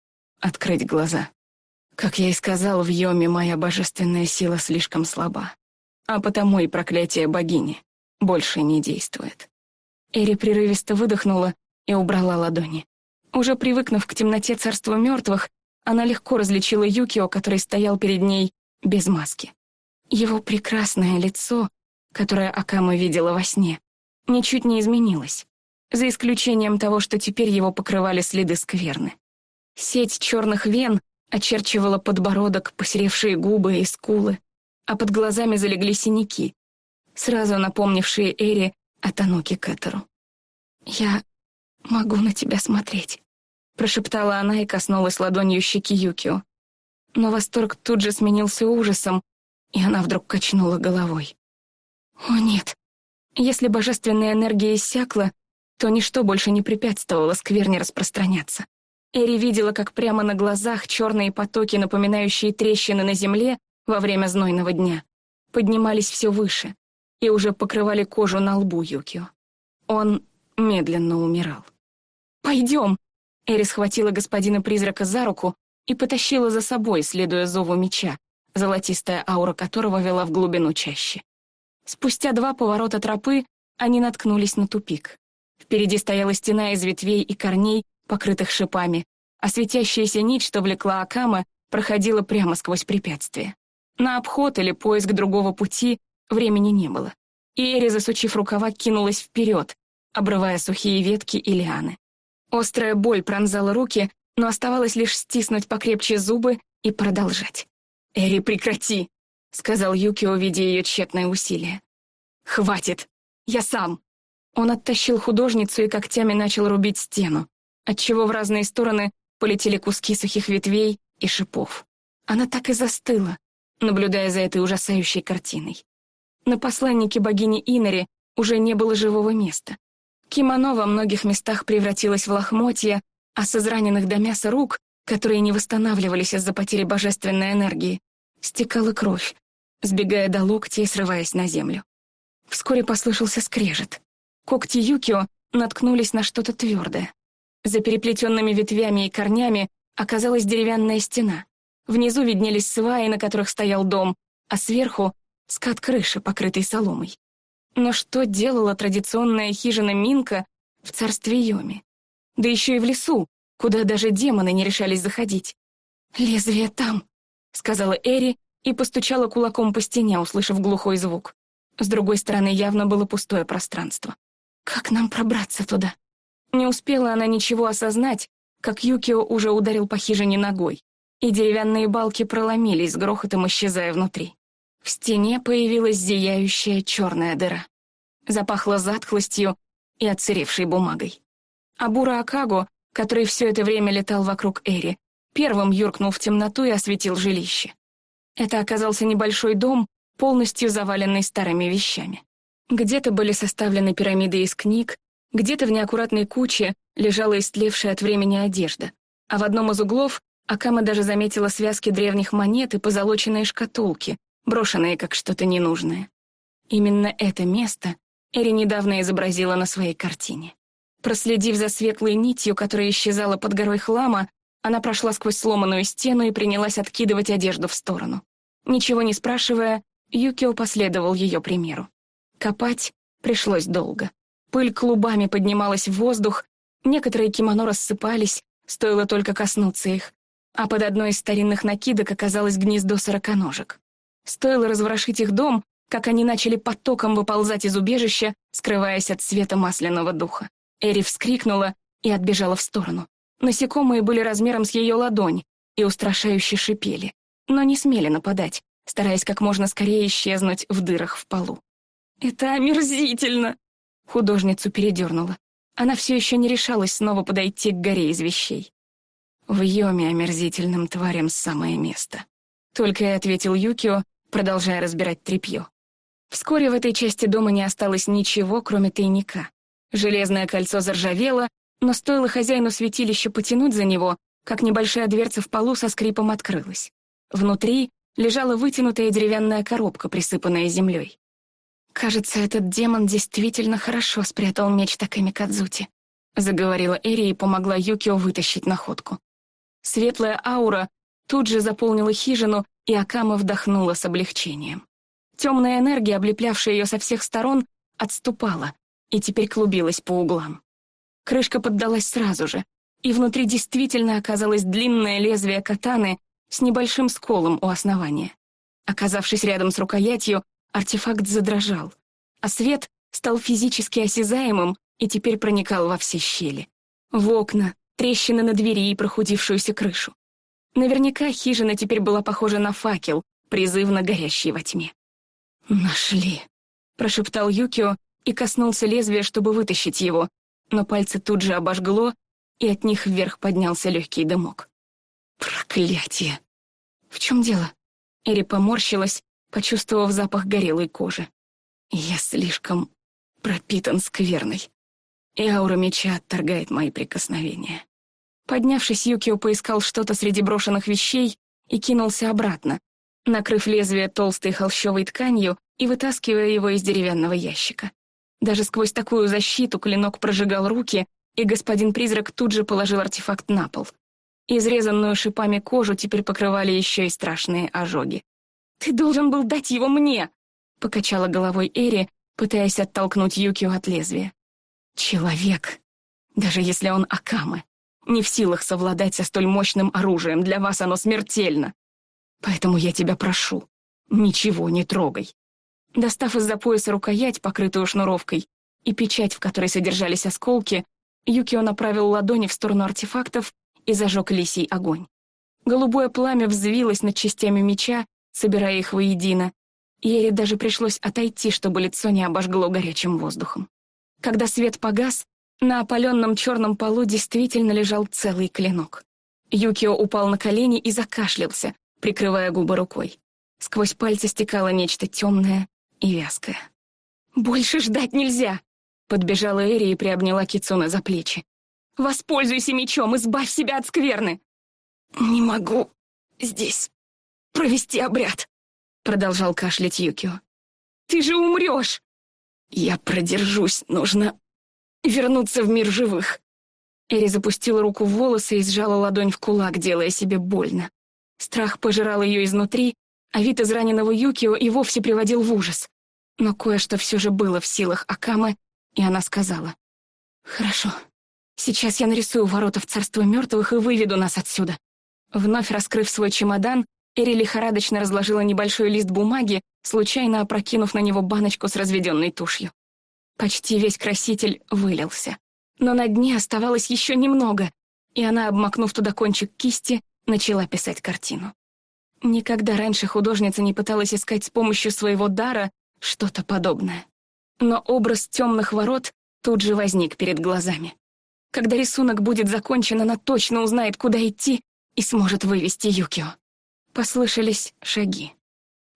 открыть глаза. Как я и сказал, в Йоме моя божественная сила слишком слаба, а потому и проклятие богини больше не действует». Эри прерывисто выдохнула и убрала ладони. Уже привыкнув к темноте царства мертвых, она легко различила Юкио, который стоял перед ней без маски. Его прекрасное лицо, которое Акама видела во сне, ничуть не изменилось, за исключением того, что теперь его покрывали следы скверны. Сеть черных вен очерчивала подбородок, посеревшие губы и скулы, а под глазами залегли синяки, сразу напомнившие Эри о Тануке Кэтеру. «Я могу на тебя смотреть», — прошептала она и коснулась ладонью щеки Юкио. Но восторг тут же сменился ужасом, и она вдруг качнула головой. «О, нет. Если божественная энергия иссякла, то ничто больше не препятствовало скверне распространяться. Эри видела, как прямо на глазах черные потоки, напоминающие трещины на земле во время знойного дня, поднимались все выше и уже покрывали кожу на лбу Юкио. Он медленно умирал. «Пойдем!» Эри схватила господина-призрака за руку и потащила за собой, следуя зову меча, золотистая аура которого вела в глубину чаще. Спустя два поворота тропы они наткнулись на тупик. Впереди стояла стена из ветвей и корней, покрытых шипами, а светящаяся нить, что влекла Акама, проходила прямо сквозь препятствие. На обход или поиск другого пути времени не было. И Эри, засучив рукава, кинулась вперед, обрывая сухие ветки и лианы. Острая боль пронзала руки, но оставалось лишь стиснуть покрепче зубы и продолжать. «Эри, прекрати!» — сказал Юки, увидя ее тщетное усилие. «Хватит! Я сам!» Он оттащил художницу и когтями начал рубить стену, отчего в разные стороны полетели куски сухих ветвей и шипов. Она так и застыла, наблюдая за этой ужасающей картиной. На посланнике богини Инари уже не было живого места. Кимоно во многих местах превратилось в лохмотья, а с израненных до мяса рук, которые не восстанавливались из-за потери божественной энергии, стекала кровь, сбегая до локтя и срываясь на землю. Вскоре послышался скрежет. Когти Юкио наткнулись на что-то твердое. За переплетенными ветвями и корнями оказалась деревянная стена. Внизу виднелись сваи, на которых стоял дом, а сверху — скат крыши, покрытый соломой. Но что делала традиционная хижина Минка в царстве Йоми? Да еще и в лесу, куда даже демоны не решались заходить. «Лезвие там», — сказала Эри и постучала кулаком по стене, услышав глухой звук. С другой стороны явно было пустое пространство. «Как нам пробраться туда?» Не успела она ничего осознать, как Юкио уже ударил по хижине ногой, и деревянные балки проломились грохотом, исчезая внутри. В стене появилась зияющая черная дыра. Запахло затхлостью и отсыревшей бумагой. Абура Акаго, который все это время летал вокруг Эри, первым юркнул в темноту и осветил жилище. Это оказался небольшой дом, полностью заваленный старыми вещами. Где-то были составлены пирамиды из книг, где-то в неаккуратной куче лежала истлевшая от времени одежда, а в одном из углов Акама даже заметила связки древних монет и позолоченные шкатулки, брошенные как что-то ненужное. Именно это место Эри недавно изобразила на своей картине. Проследив за светлой нитью, которая исчезала под горой хлама, она прошла сквозь сломанную стену и принялась откидывать одежду в сторону. Ничего не спрашивая, Юкио последовал ее примеру. Копать пришлось долго. Пыль клубами поднималась в воздух, некоторые кимоно рассыпались, стоило только коснуться их, а под одной из старинных накидок оказалось гнездо сороконожек. Стоило разворошить их дом, как они начали потоком выползать из убежища, скрываясь от света масляного духа. Эри вскрикнула и отбежала в сторону. Насекомые были размером с ее ладонь и устрашающе шипели, но не смели нападать, стараясь как можно скорее исчезнуть в дырах в полу. «Это омерзительно!» Художницу передернула. Она все еще не решалась снова подойти к горе из вещей. В Йоме омерзительным тварям самое место. Только и ответил Юкио, продолжая разбирать тряпье. Вскоре в этой части дома не осталось ничего, кроме тайника. Железное кольцо заржавело, но стоило хозяину святилища потянуть за него, как небольшая дверца в полу со скрипом открылась. Внутри лежала вытянутая деревянная коробка, присыпанная землей. «Кажется, этот демон действительно хорошо спрятал меч Такэми Кадзути», заговорила Эри и помогла Юкио вытащить находку. Светлая аура тут же заполнила хижину, и Акама вдохнула с облегчением. Темная энергия, облеплявшая ее со всех сторон, отступала и теперь клубилась по углам. Крышка поддалась сразу же, и внутри действительно оказалось длинное лезвие катаны с небольшим сколом у основания. Оказавшись рядом с рукоятью, артефакт задрожал, а свет стал физически осязаемым и теперь проникал во все щели. В окна, трещины на двери и прохудившуюся крышу. Наверняка хижина теперь была похожа на факел, призывно горящий во тьме. «Нашли», — прошептал Юкио и коснулся лезвия, чтобы вытащить его, но пальцы тут же обожгло, и от них вверх поднялся легкий дымок. «Проклятие!» «В чем дело?» Эри поморщилась, почувствовав запах горелой кожи. «Я слишком пропитан скверной, и аура меча отторгает мои прикосновения». Поднявшись, Юкио поискал что-то среди брошенных вещей и кинулся обратно, накрыв лезвие толстой холщовой тканью и вытаскивая его из деревянного ящика. Даже сквозь такую защиту клинок прожигал руки, и господин-призрак тут же положил артефакт на пол. Изрезанную шипами кожу теперь покрывали еще и страшные ожоги. «Ты должен был дать его мне!» — покачала головой Эри, пытаясь оттолкнуть Юкио от лезвия. «Человек, даже если он Акамы, не в силах совладать со столь мощным оружием, для вас оно смертельно. Поэтому я тебя прошу, ничего не трогай». Достав из-за пояса рукоять, покрытую шнуровкой, и печать, в которой содержались осколки, Юкио направил ладони в сторону артефактов и зажег лисий огонь. Голубое пламя взвилось над частями меча, собирая их воедино, и Эре даже пришлось отойти, чтобы лицо не обожгло горячим воздухом. Когда свет погас, на опаленном черном полу действительно лежал целый клинок. Юкио упал на колени и закашлялся, прикрывая губы рукой. Сквозь пальцы стекало нечто темное и вязкое. «Больше ждать нельзя!» Подбежала Эри и приобняла Кицуна за плечи. «Воспользуйся мечом, избавь себя от скверны!» «Не могу здесь провести обряд», — продолжал кашлять Юкио. «Ты же умрешь!» «Я продержусь, нужно вернуться в мир живых». Эри запустила руку в волосы и сжала ладонь в кулак, делая себе больно. Страх пожирал ее изнутри, а вид израненного Юкио и вовсе приводил в ужас. Но кое-что все же было в силах Акамы, и она сказала. «Хорошо, сейчас я нарисую ворота в царство мертвых и выведу нас отсюда». Вновь раскрыв свой чемодан, Эри лихорадочно разложила небольшой лист бумаги, случайно опрокинув на него баночку с разведенной тушью. Почти весь краситель вылился. Но на дне оставалось еще немного, и она, обмакнув туда кончик кисти, начала писать картину. Никогда раньше художница не пыталась искать с помощью своего дара что-то подобное. Но образ темных ворот тут же возник перед глазами. Когда рисунок будет закончен, она точно узнает, куда идти, и сможет вывести Юкио. Послышались шаги.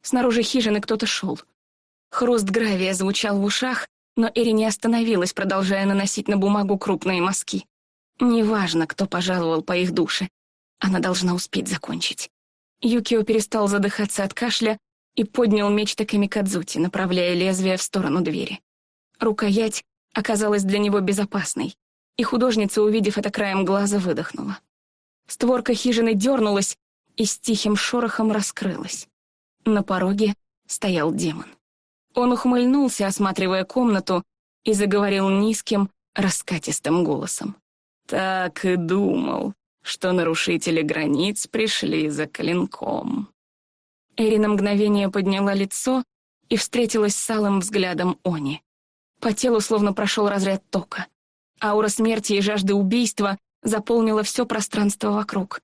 Снаружи хижины кто-то шел. Хруст гравия звучал в ушах, но Эри не остановилась, продолжая наносить на бумагу крупные мазки. Неважно, кто пожаловал по их душе. Она должна успеть закончить. Юкио перестал задыхаться от кашля и поднял меч Таками Кадзути, направляя лезвие в сторону двери. Рукоять оказалась для него безопасной, и художница, увидев это краем глаза, выдохнула. Створка хижины дернулась и с тихим шорохом раскрылась. На пороге стоял демон. Он ухмыльнулся, осматривая комнату, и заговорил низким, раскатистым голосом. «Так и думал, что нарушители границ пришли за клинком». Эри на мгновение подняла лицо и встретилась с алым взглядом Они. По телу словно прошел разряд тока. Аура смерти и жажды убийства заполнила все пространство вокруг.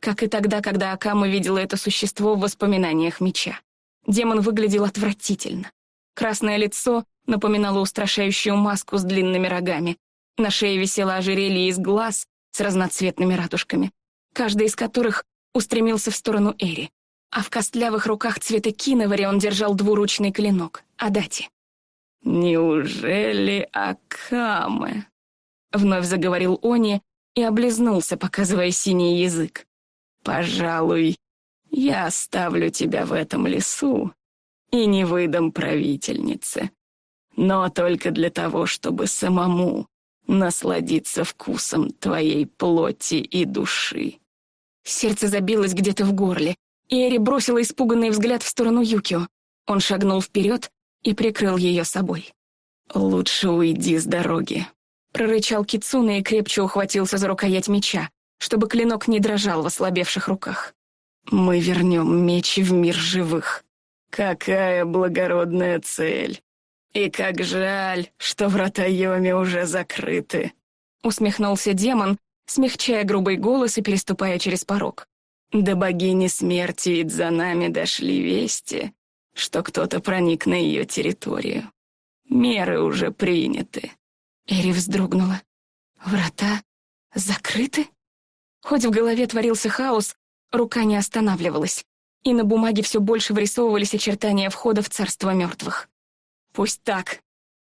Как и тогда, когда Акама видела это существо в воспоминаниях меча. Демон выглядел отвратительно. Красное лицо напоминало устрашающую маску с длинными рогами. На шее висело ожерелье из глаз с разноцветными радужками, каждый из которых устремился в сторону Эри. А в костлявых руках цвета киновари он держал двуручный клинок — Адати. «Неужели Акаме?» — вновь заговорил Они и облизнулся, показывая синий язык. «Пожалуй, я оставлю тебя в этом лесу и не выдам правительнице. Но только для того, чтобы самому насладиться вкусом твоей плоти и души. Сердце забилось где-то в горле, Эри бросила испуганный взгляд в сторону Юкио. Он шагнул вперед и прикрыл ее собой. «Лучше уйди с дороги», — прорычал Кицуна и крепче ухватился за рукоять меча, чтобы клинок не дрожал в ослабевших руках. «Мы вернем меч в мир живых». Какая благородная цель. И как жаль, что врата Йоми уже закрыты. Усмехнулся демон, смягчая грубый голос и переступая через порог. До богини смерти ведь за нами дошли вести, что кто-то проник на ее территорию. Меры уже приняты. Эри вздрогнула. Врата закрыты? Хоть в голове творился хаос, рука не останавливалась и на бумаге все больше вырисовывались очертания входа в царство мертвых. «Пусть так,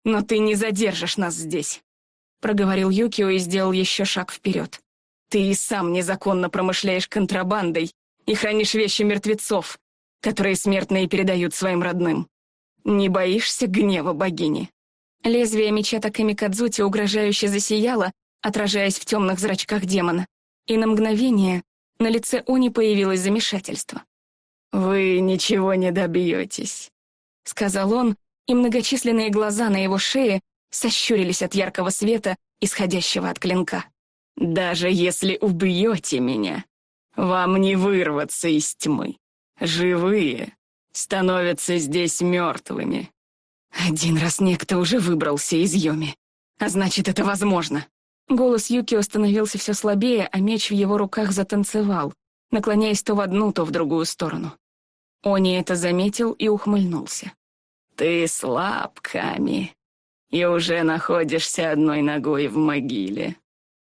но ты не задержишь нас здесь», — проговорил Юкио и сделал еще шаг вперед. «Ты и сам незаконно промышляешь контрабандой и хранишь вещи мертвецов, которые смертные передают своим родным. Не боишься гнева богини?» Лезвие меча Таками Кадзути угрожающе засияло, отражаясь в темных зрачках демона, и на мгновение на лице Они появилось замешательство. «Вы ничего не добьетесь», — сказал он, и многочисленные глаза на его шее сощурились от яркого света, исходящего от клинка. «Даже если убьете меня, вам не вырваться из тьмы. Живые становятся здесь мертвыми». Один раз некто уже выбрался из Йоми, а значит, это возможно. Голос Юкио становился все слабее, а меч в его руках затанцевал, наклоняясь то в одну, то в другую сторону. Они это заметил и ухмыльнулся. «Ты слаб, Ками, и уже находишься одной ногой в могиле».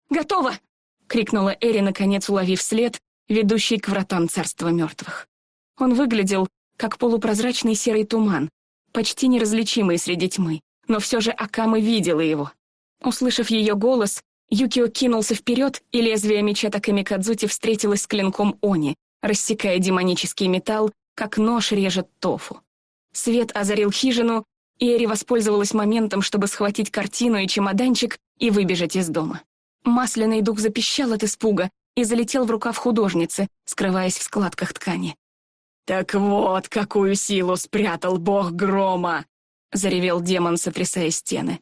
«Готово!» — крикнула Эри, наконец уловив след, ведущий к вратам царства мертвых. Он выглядел, как полупрозрачный серый туман, почти неразличимый среди тьмы, но все же Акама видела его. Услышав ее голос, Юкио кинулся вперед, и лезвие меча Такамикадзути встретилось с клинком Они, рассекая демонический металл, как нож режет тофу. Свет озарил хижину, и Эри воспользовалась моментом, чтобы схватить картину и чемоданчик и выбежать из дома. Масляный дух запищал от испуга и залетел в рукав художницы, скрываясь в складках ткани. «Так вот, какую силу спрятал бог грома!» — заревел демон, сотрясая стены.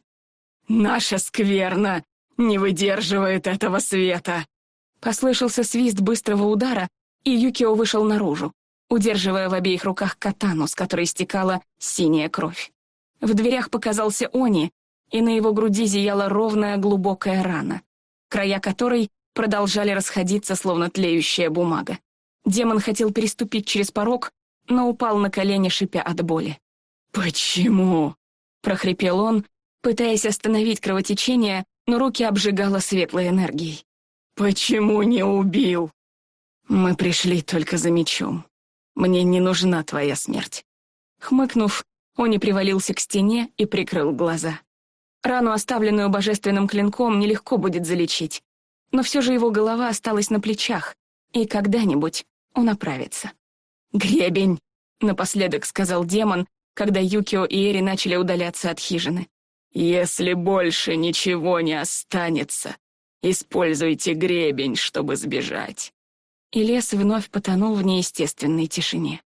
«Наша скверна не выдерживает этого света!» Послышался свист быстрого удара, и Юкио вышел наружу, удерживая в обеих руках катану, с которой стекала синяя кровь. В дверях показался Они, и на его груди зияла ровная глубокая рана, края которой продолжали расходиться, словно тлеющая бумага. Демон хотел переступить через порог, но упал на колени, шипя от боли. «Почему?» — прохрипел он, пытаясь остановить кровотечение, но руки обжигало светлой энергией. «Почему не убил?» «Мы пришли только за мечом. Мне не нужна твоя смерть». Хмыкнув, он не привалился к стене и прикрыл глаза. Рану, оставленную божественным клинком, нелегко будет залечить. Но все же его голова осталась на плечах, и когда-нибудь он оправится. «Гребень!» — напоследок сказал демон, когда Юкио и Эри начали удаляться от хижины. «Если больше ничего не останется, используйте гребень, чтобы сбежать» и лес вновь потонул в неестественной тишине.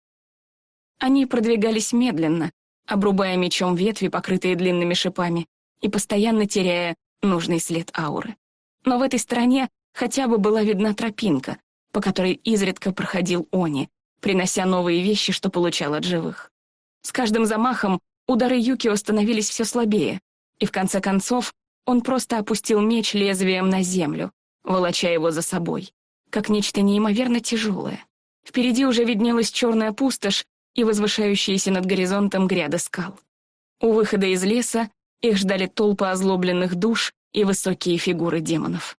Они продвигались медленно, обрубая мечом ветви, покрытые длинными шипами, и постоянно теряя нужный след ауры. Но в этой стороне хотя бы была видна тропинка, по которой изредка проходил Они, принося новые вещи, что получал от живых. С каждым замахом удары Юкио становились все слабее, и в конце концов он просто опустил меч лезвием на землю, волоча его за собой как нечто неимоверно тяжелое. Впереди уже виднелась черная пустошь и возвышающиеся над горизонтом гряда скал. У выхода из леса их ждали толпы озлобленных душ и высокие фигуры демонов.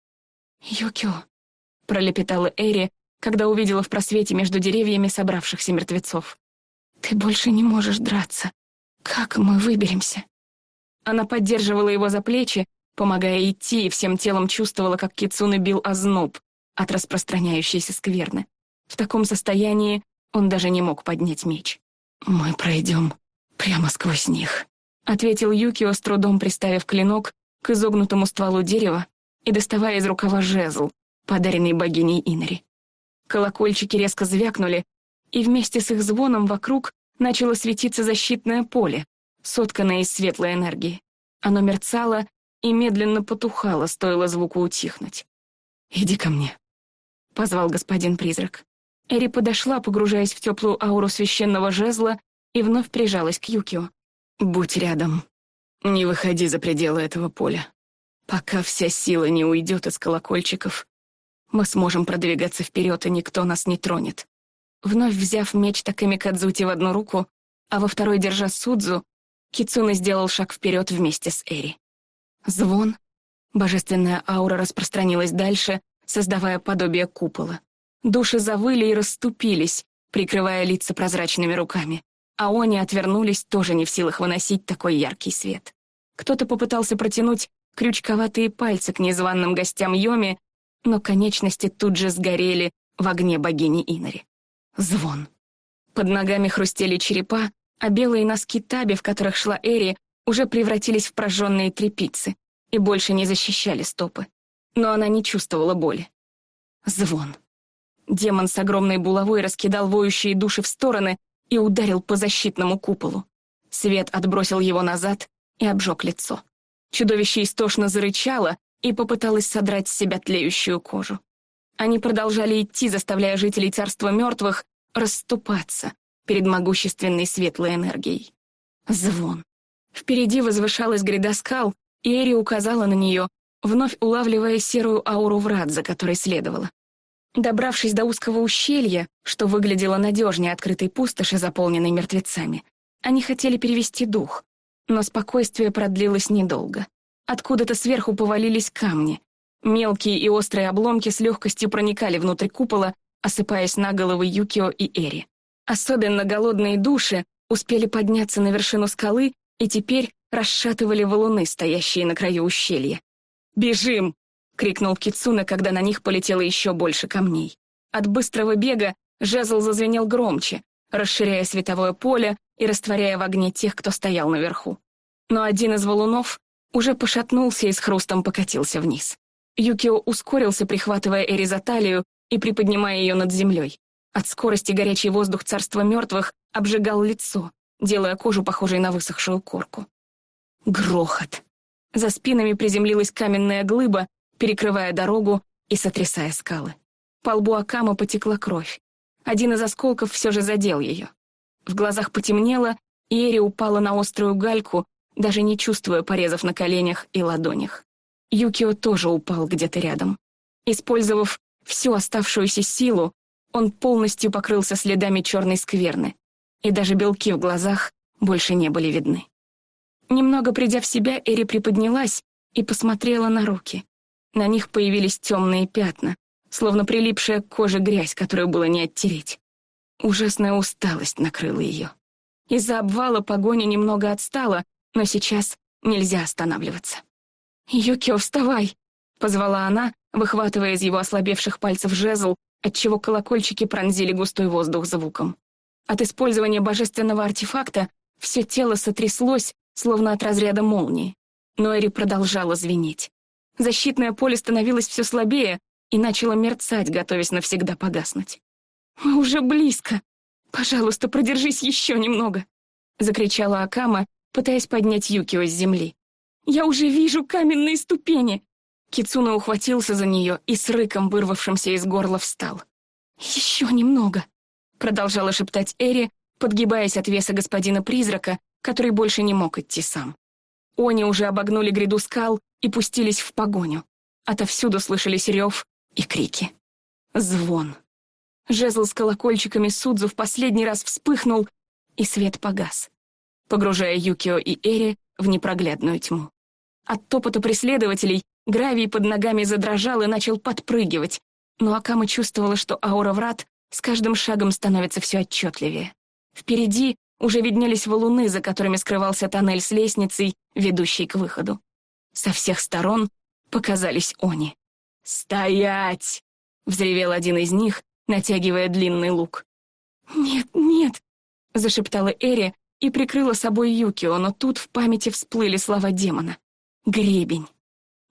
«Юкио», — пролепетала Эри, когда увидела в просвете между деревьями собравшихся мертвецов. «Ты больше не можешь драться. Как мы выберемся?» Она поддерживала его за плечи, помогая идти, и всем телом чувствовала, как Кицуны бил озноб, от распространяющейся скверны. В таком состоянии он даже не мог поднять меч. «Мы пройдем прямо сквозь них», — ответил Юкио, с трудом приставив клинок к изогнутому стволу дерева и доставая из рукава жезл, подаренный богиней Инри. Колокольчики резко звякнули, и вместе с их звоном вокруг начало светиться защитное поле, сотканное из светлой энергии. Оно мерцало и медленно потухало, стоило звуку утихнуть. «Иди ко мне», — позвал господин призрак. Эри подошла, погружаясь в теплую ауру священного жезла, и вновь прижалась к Юкио. «Будь рядом. Не выходи за пределы этого поля. Пока вся сила не уйдет из колокольчиков, мы сможем продвигаться вперед, и никто нас не тронет». Вновь взяв меч Такамикадзути в одну руку, а во второй держа Судзу, Кицуна сделал шаг вперед вместе с Эри. Звон. Божественная аура распространилась дальше, создавая подобие купола. Души завыли и расступились, прикрывая лица прозрачными руками, а они отвернулись, тоже не в силах выносить такой яркий свет. Кто-то попытался протянуть крючковатые пальцы к незваным гостям Йоми, но конечности тут же сгорели в огне богини Инари. Звон. Под ногами хрустели черепа, а белые носки таби, в которых шла Эри, уже превратились в прожженные трепицы и больше не защищали стопы но она не чувствовала боли. Звон. Демон с огромной булавой раскидал воющие души в стороны и ударил по защитному куполу. Свет отбросил его назад и обжег лицо. Чудовище истошно зарычало и попыталось содрать с себя тлеющую кожу. Они продолжали идти, заставляя жителей царства мертвых расступаться перед могущественной светлой энергией. Звон. Впереди возвышалась гряда скал, и Эри указала на нее, вновь улавливая серую ауру врат, за которой следовало. Добравшись до узкого ущелья, что выглядело надежнее открытой пустоши, заполненной мертвецами, они хотели перевести дух, но спокойствие продлилось недолго. Откуда-то сверху повалились камни. Мелкие и острые обломки с легкостью проникали внутрь купола, осыпаясь на головы Юкио и Эри. Особенно голодные души успели подняться на вершину скалы и теперь расшатывали валуны, стоящие на краю ущелья. «Бежим!» — крикнул Кицуна, когда на них полетело еще больше камней. От быстрого бега жезл зазвенел громче, расширяя световое поле и растворяя в огне тех, кто стоял наверху. Но один из валунов уже пошатнулся и с хрустом покатился вниз. Юкио ускорился, прихватывая Эри за талию и приподнимая ее над землей. От скорости горячий воздух царства мертвых обжигал лицо, делая кожу похожей на высохшую корку. Грохот. За спинами приземлилась каменная глыба, перекрывая дорогу и сотрясая скалы. По лбу Акама потекла кровь. Один из осколков все же задел ее. В глазах потемнело, и Эри упала на острую гальку, даже не чувствуя порезов на коленях и ладонях. Юкио тоже упал где-то рядом. Использовав всю оставшуюся силу, он полностью покрылся следами черной скверны, и даже белки в глазах больше не были видны. Немного придя в себя, Эри приподнялась и посмотрела на руки. На них появились темные пятна, словно прилипшая к коже грязь, которую было не оттереть. Ужасная усталость накрыла ее. Из-за обвала погоня немного отстала, но сейчас нельзя останавливаться. «Юкио, вставай!» — позвала она, выхватывая из его ослабевших пальцев жезл, отчего колокольчики пронзили густой воздух звуком. От использования божественного артефакта все тело сотряслось, словно от разряда молнии. Но Эри продолжала звенеть. Защитное поле становилось все слабее и начало мерцать, готовясь навсегда погаснуть. «Мы уже близко. Пожалуйста, продержись еще немного», — закричала Акама, пытаясь поднять Юкио с земли. «Я уже вижу каменные ступени!» Кицуна ухватился за нее и с рыком, вырвавшимся из горла, встал. «Еще немного», — продолжала шептать Эри, подгибаясь от веса господина-призрака, который больше не мог идти сам. Они уже обогнули гряду скал и пустились в погоню. Отовсюду слышались рев и крики. Звон. Жезл с колокольчиками Судзу в последний раз вспыхнул, и свет погас, погружая Юкио и Эри в непроглядную тьму. От топота преследователей гравий под ногами задрожал и начал подпрыгивать, но Акама чувствовала, что аура врат с каждым шагом становится все отчетливее. Впереди уже виднелись валуны, за которыми скрывался тоннель с лестницей, ведущей к выходу. Со всех сторон показались они. «Стоять!» — взревел один из них, натягивая длинный лук. «Нет, нет!» — зашептала Эри и прикрыла собой Юкио, но тут в памяти всплыли слова демона. «Гребень».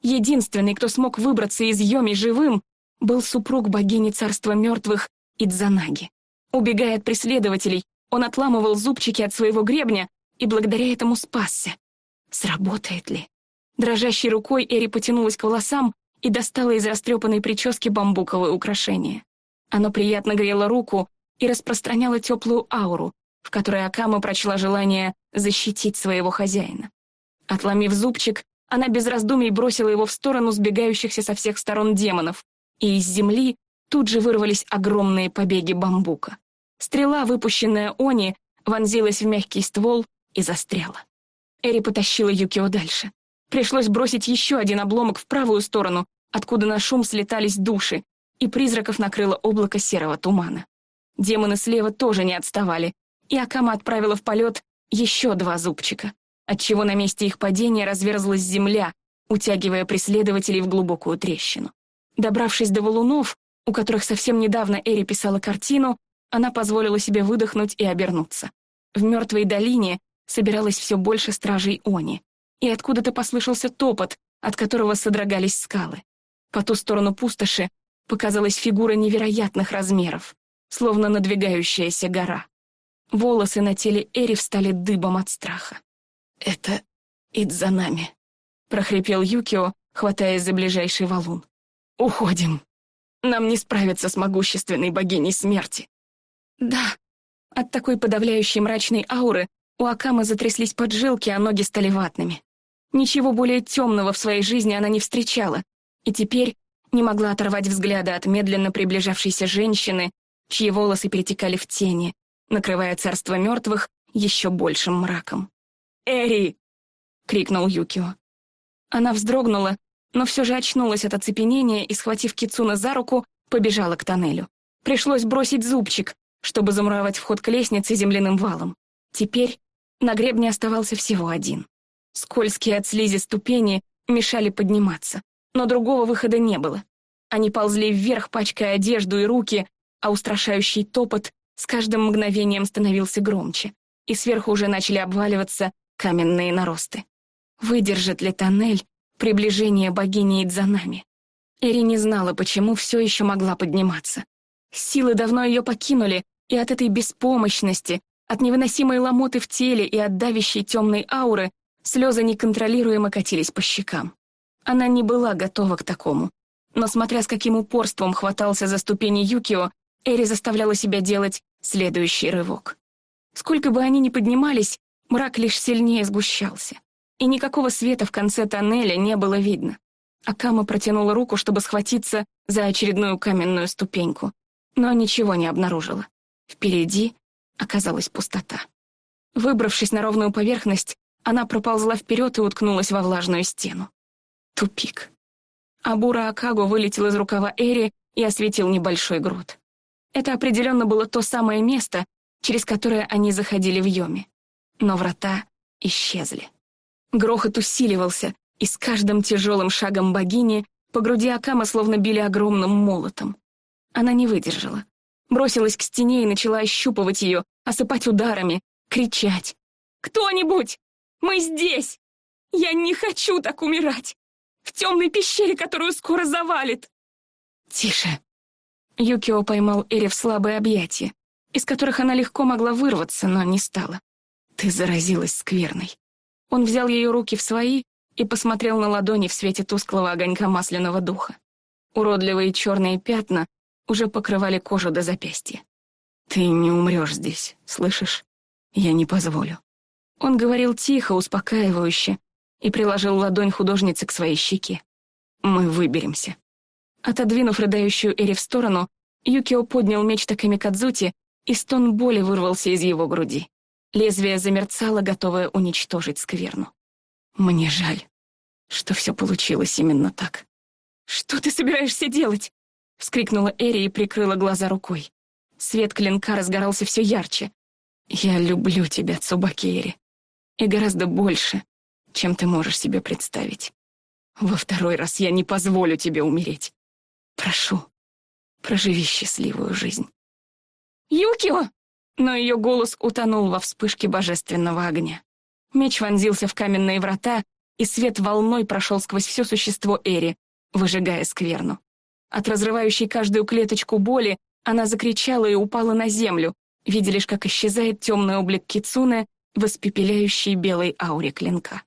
Единственный, кто смог выбраться из Йоми живым, был супруг богини царства мертвых Идзанаги. Убегая от преследователей, он отламывал зубчики от своего гребня и благодаря этому спасся. Сработает ли? Дрожащей рукой Эри потянулась к волосам и достала из растрепанной прически бамбуковое украшение. Оно приятно грело руку и распространяло теплую ауру, в которой Акама прочла желание защитить своего хозяина. Отломив зубчик, она без раздумий бросила его в сторону сбегающихся со всех сторон демонов, и из земли тут же вырвались огромные побеги бамбука. Стрела, выпущенная Они, вонзилась в мягкий ствол и застряла. Эри потащила Юкио дальше. Пришлось бросить еще один обломок в правую сторону, откуда на шум слетались души, и призраков накрыло облако серого тумана. Демоны слева тоже не отставали, и Акама отправила в полет еще два зубчика, отчего на месте их падения разверзлась земля, утягивая преследователей в глубокую трещину. Добравшись до валунов, у которых совсем недавно Эри писала картину, она позволила себе выдохнуть и обернуться. В мертвой долине собиралось все больше стражей Они, и откуда-то послышался топот, от которого содрогались скалы. По ту сторону пустоши показалась фигура невероятных размеров, словно надвигающаяся гора. Волосы на теле Эри встали дыбом от страха. «Это Идзанами», — прохрипел Юкио, хватаясь за ближайший валун. «Уходим. Нам не справиться с могущественной богиней смерти». Да, от такой подавляющей мрачной ауры у Акамы затряслись поджилки, а ноги стали ватными. Ничего более темного в своей жизни она не встречала, и теперь не могла оторвать взгляда от медленно приближавшейся женщины, чьи волосы перетекали в тени, накрывая царство мертвых еще большим мраком. «Эри!» — крикнул Юкио. Она вздрогнула, но все же очнулась от оцепенения и, схватив Кицуна за руку, побежала к тоннелю. Пришлось бросить зубчик, чтобы замуровать вход к лестнице земляным валом. Теперь на гребне оставался всего один. Скользкие от слизи ступени мешали подниматься, но другого выхода не было. Они ползли вверх, пачкая одежду и руки, а устрашающий топот с каждым мгновением становился громче, и сверху уже начали обваливаться каменные наросты. Выдержит ли тоннель приближение богини Идзанами? Эри не знала, почему все еще могла подниматься. Силы давно ее покинули, и от этой беспомощности, от невыносимой ломоты в теле и от давящей темной ауры слезы неконтролируемо катились по щекам. Она не была готова к такому. Но смотря с каким упорством хватался за ступени Юкио, Эри заставляла себя делать следующий рывок. Сколько бы они ни поднимались, мрак лишь сильнее сгущался. И никакого света в конце тоннеля не было видно. Акама протянула руку, чтобы схватиться за очередную каменную ступеньку, но ничего не обнаружила. Впереди оказалась пустота. Выбравшись на ровную поверхность, она проползла вперед и уткнулась во влажную стену. Тупик. Абура Акаго вылетел из рукава Эри и осветил небольшой грот. Это определенно было то самое место, через которое они заходили в Йоме. Но врата исчезли. Грохот усиливался, и с каждым тяжелым шагом богини по груди Акама словно били огромным молотом. Она не выдержала. Бросилась к стене и начала ощупывать ее, осыпать ударами, кричать. «Кто-нибудь! Мы здесь! Я не хочу так умирать! В темной пещере, которую скоро завалит!» «Тише!» Юкио поймал Эри в слабые объятия, из которых она легко могла вырваться, но не стала. «Ты заразилась скверной». Он взял ее руки в свои и посмотрел на ладони в свете тусклого огонька масляного духа. Уродливые черные пятна уже покрывали кожу до запястья. «Ты не умрешь здесь, слышишь? Я не позволю». Он говорил тихо, успокаивающе, и приложил ладонь художницы к своей щеке. «Мы выберемся». Отодвинув рыдающую Эри в сторону, Юкио поднял меч Такамикадзути, и стон боли вырвался из его груди. Лезвие замерцало, готовое уничтожить скверну. Мне жаль, что все получилось именно так. «Что ты собираешься делать?» — вскрикнула Эри и прикрыла глаза рукой. Свет клинка разгорался все ярче. «Я люблю тебя, Цубакери, и гораздо больше, чем ты можешь себе представить. Во второй раз я не позволю тебе умереть. Прошу, проживи счастливую жизнь. «Юкио!» Но ее голос утонул во вспышке божественного огня. Меч вонзился в каменные врата, и свет волной прошел сквозь все существо Эри, выжигая скверну. От разрывающей каждую клеточку боли она закричала и упала на землю, видя лишь, как исчезает темный облик Кицуне в испепеляющей белой ауре клинка.